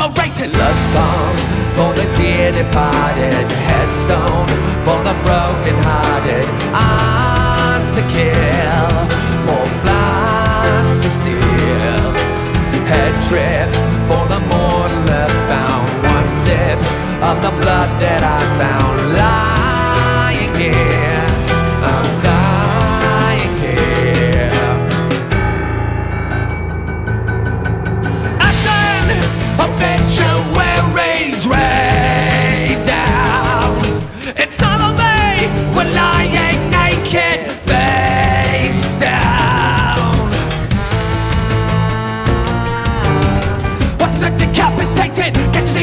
overrated love song. For the dear departed, headstone. For the broken hearted, eyes to kill, more flies to steal, head trip for the mortal left bound, one sip of the blood.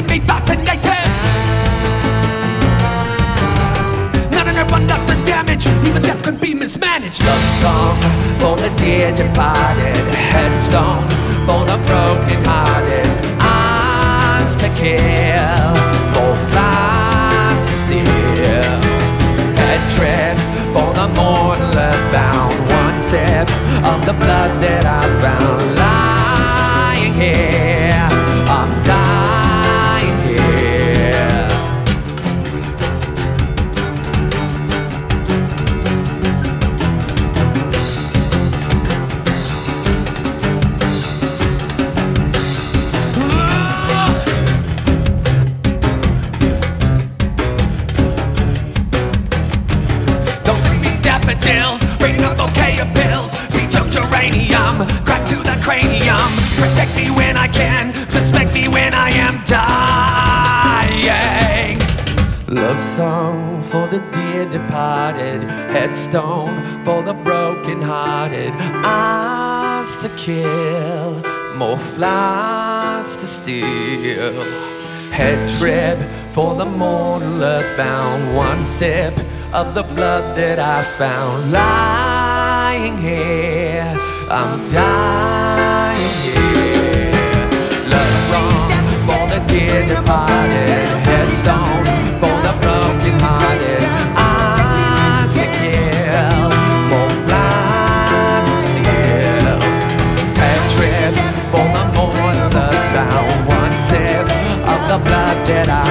Me fascinated? None the damage, even death can be mismanaged. Love song for the dear departed, headstone for the broken hearted, eyes to kill, flies to steal, head trip for the mortal earthbound, one sip of the blood that I daffodils, bring bouquet of pills. See choke geranium, crack to the cranium. Protect me when I can, respect me when I am dying. Love song for the dear departed, headstone for the broken hearted, eyes to kill, more flies to steal. Head trip for the mortal earthbound, one sip of the blood that I found lying here. I'm dying here. Love wrong for the dear departed, headstone for the. I'm more flies still. One sip of the blood that I.